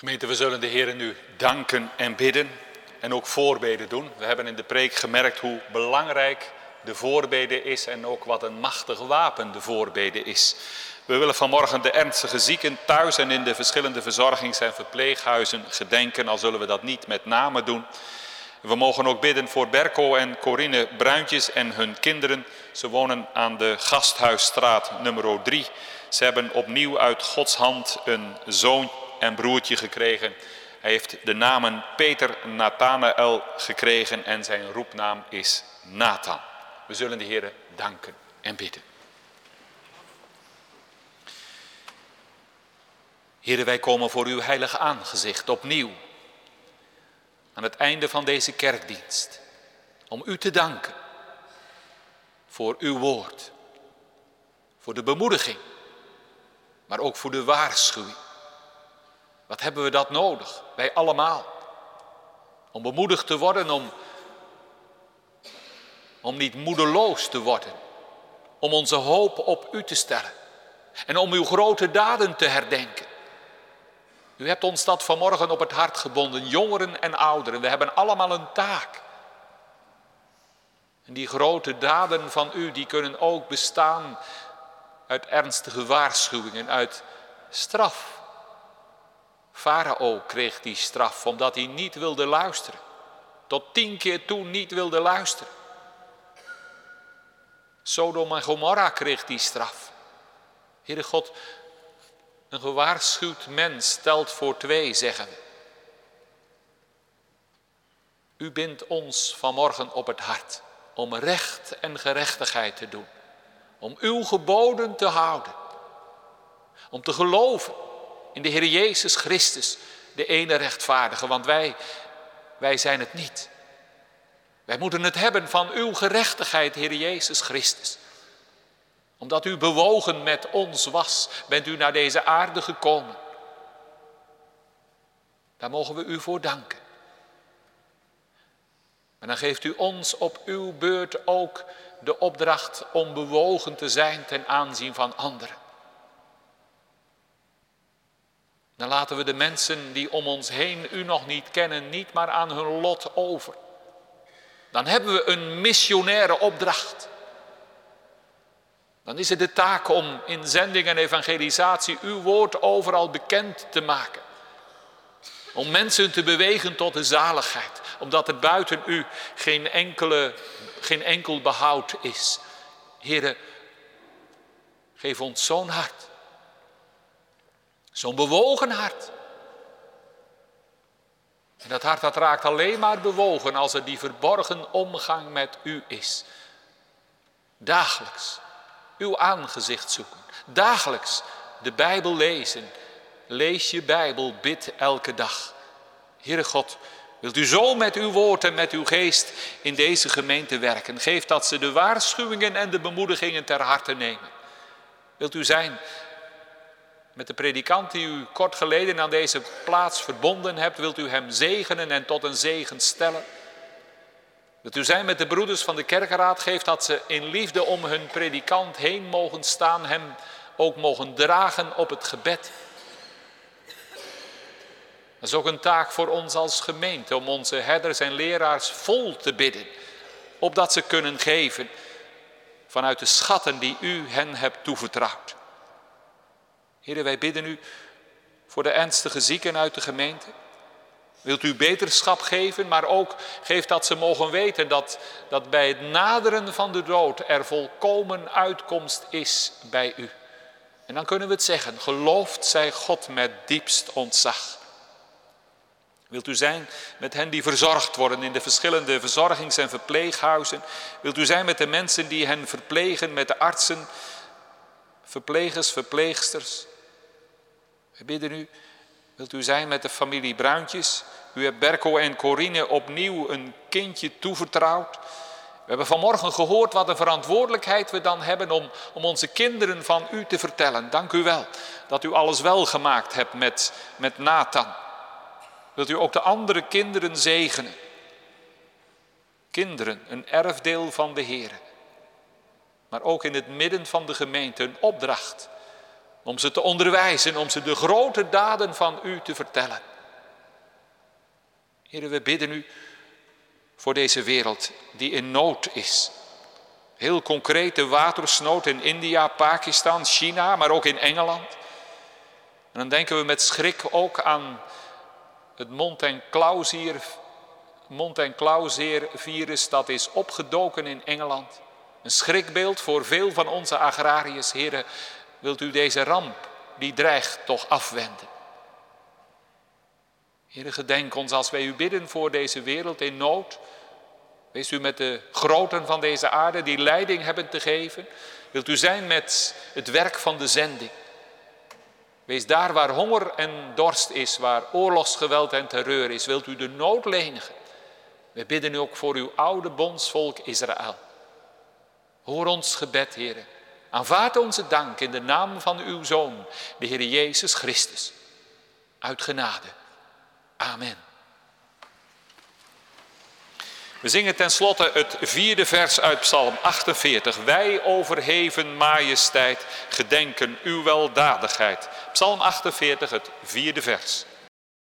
Gemeente, we zullen de Heer nu danken en bidden en ook voorbeden doen. We hebben in de preek gemerkt hoe belangrijk de voorbeden is en ook wat een machtig wapen de voorbeden is. We willen vanmorgen de ernstige zieken thuis en in de verschillende verzorgings- en verpleeghuizen gedenken, al zullen we dat niet met name doen. We mogen ook bidden voor Berko en Corine Bruintjes en hun kinderen. Ze wonen aan de Gasthuisstraat nummer 3. Ze hebben opnieuw uit Gods hand een zoon en broertje gekregen. Hij heeft de namen Peter Nathanael gekregen en zijn roepnaam is Nathan. We zullen de Heer danken en bidden. Heren, wij komen voor uw heilige aangezicht opnieuw. Aan het einde van deze kerkdienst. Om u te danken. Voor uw woord. Voor de bemoediging. Maar ook voor de waarschuwing. Wat hebben we dat nodig? Wij allemaal. Om bemoedigd te worden, om, om niet moedeloos te worden. Om onze hoop op u te stellen. En om uw grote daden te herdenken. U hebt ons dat vanmorgen op het hart gebonden, jongeren en ouderen. We hebben allemaal een taak. En die grote daden van u, die kunnen ook bestaan uit ernstige waarschuwingen, uit straf. Farao kreeg die straf omdat hij niet wilde luisteren. Tot tien keer toe niet wilde luisteren. Sodom en Gomorra kreeg die straf. Heere God, een gewaarschuwd mens stelt voor twee, zeggen we. U bindt ons vanmorgen op het hart om recht en gerechtigheid te doen. Om uw geboden te houden. Om te geloven in de Heer Jezus Christus, de ene rechtvaardige, want wij, wij zijn het niet. Wij moeten het hebben van uw gerechtigheid, Heer Jezus Christus. Omdat u bewogen met ons was, bent u naar deze aarde gekomen. Daar mogen we u voor danken. En dan geeft u ons op uw beurt ook de opdracht om bewogen te zijn ten aanzien van anderen. Dan laten we de mensen die om ons heen u nog niet kennen, niet maar aan hun lot over. Dan hebben we een missionaire opdracht. Dan is het de taak om in zending en evangelisatie uw woord overal bekend te maken. Om mensen te bewegen tot de zaligheid. Omdat er buiten u geen, enkele, geen enkel behoud is. Heren, geef ons zo'n hart. Zo'n bewogen hart. En dat hart dat raakt alleen maar bewogen als er die verborgen omgang met u is. Dagelijks uw aangezicht zoeken. Dagelijks de Bijbel lezen. Lees je Bijbel, bid elke dag. Heere God, wilt u zo met uw woord en met uw geest in deze gemeente werken? Geef dat ze de waarschuwingen en de bemoedigingen ter harte nemen. Wilt u zijn met de predikant die u kort geleden aan deze plaats verbonden hebt, wilt u hem zegenen en tot een zegen stellen. Wilt u zijn met de broeders van de kerkenraad, geeft dat ze in liefde om hun predikant heen mogen staan, hem ook mogen dragen op het gebed. Dat is ook een taak voor ons als gemeente om onze herders en leraars vol te bidden, opdat ze kunnen geven vanuit de schatten die u hen hebt toevertrouwd. Heren, wij bidden u voor de ernstige zieken uit de gemeente. Wilt u beterschap geven, maar ook geeft dat ze mogen weten dat, dat bij het naderen van de dood er volkomen uitkomst is bij u. En dan kunnen we het zeggen, geloofd zij God met diepst ontzag. Wilt u zijn met hen die verzorgd worden in de verschillende verzorgings- en verpleeghuizen? Wilt u zijn met de mensen die hen verplegen, met de artsen, verplegers, verpleegsters? We bidden u, wilt u zijn met de familie Bruintjes? U hebt Berko en Corine opnieuw een kindje toevertrouwd. We hebben vanmorgen gehoord wat een verantwoordelijkheid we dan hebben om, om onze kinderen van u te vertellen. Dank u wel dat u alles wel gemaakt hebt met, met Nathan. Wilt u ook de andere kinderen zegenen? Kinderen, een erfdeel van de Heer. Maar ook in het midden van de gemeente een opdracht Om ze te onderwijzen, om ze de grote daden van u te vertellen. Heren, we bidden u voor deze wereld die in nood is. Heel concreet de watersnood in India, Pakistan, China, maar ook in Engeland. En dan denken we met schrik ook aan het mond- en klauwzeervirus dat is opgedoken in Engeland. Een schrikbeeld voor veel van onze agrariërs. Heren, wilt u deze ramp die dreigt toch afwenden? Heren, gedenk ons als wij u bidden voor deze wereld in nood. Wees u met de groten van deze aarde die leiding hebben te geven. Wilt u zijn met het werk van de zending. Wees daar waar honger en dorst is, waar oorlogsgeweld en terreur is. Wilt u de nood lenigen. We bidden u ook voor uw oude bondsvolk Israël. Hoor ons gebed, heren. Aanvaard onze dank in de naam van uw Zoon, de Heer Jezus Christus. Uit genade. Amen. We zingen tenslotte het vierde vers uit Psalm 48. Wij overheven majesteit, gedenken uw weldadigheid. Psalm 48, het vierde vers.